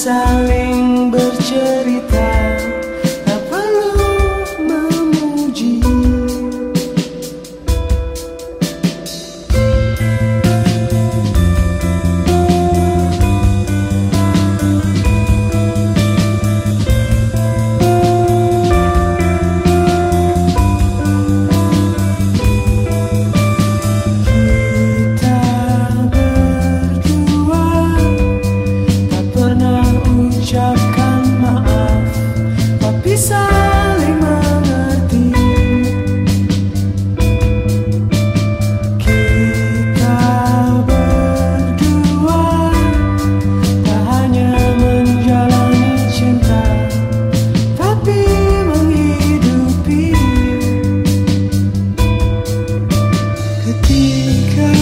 saling ketika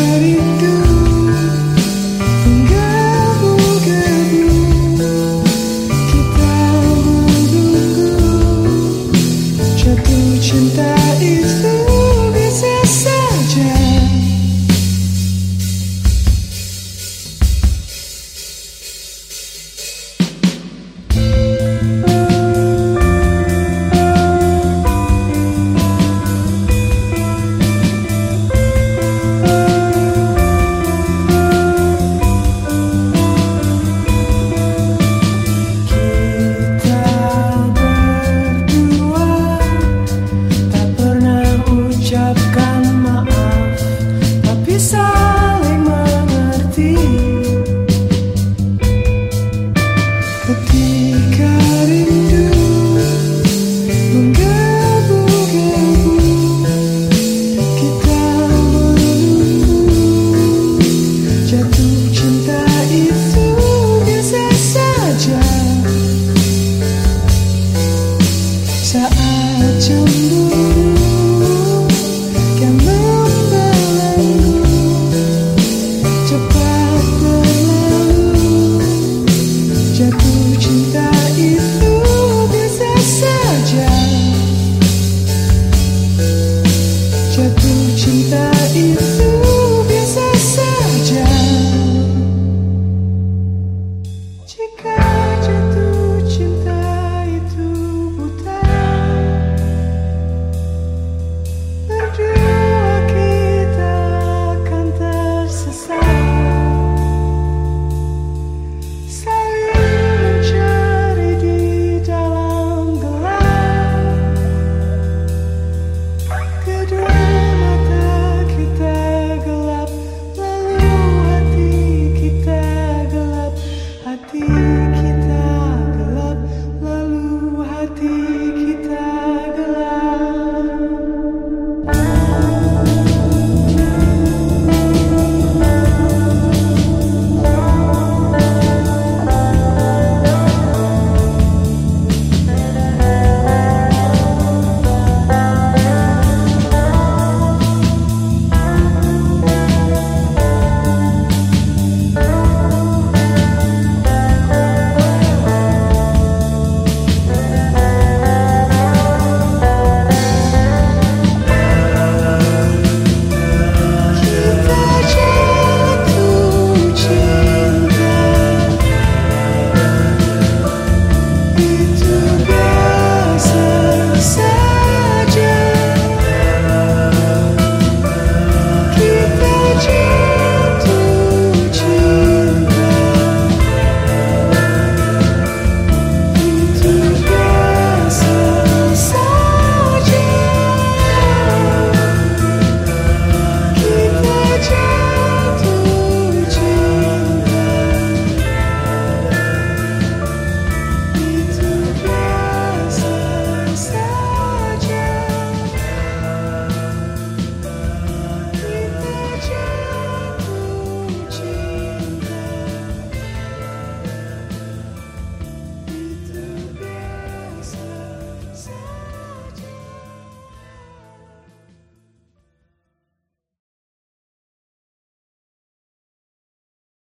Закончен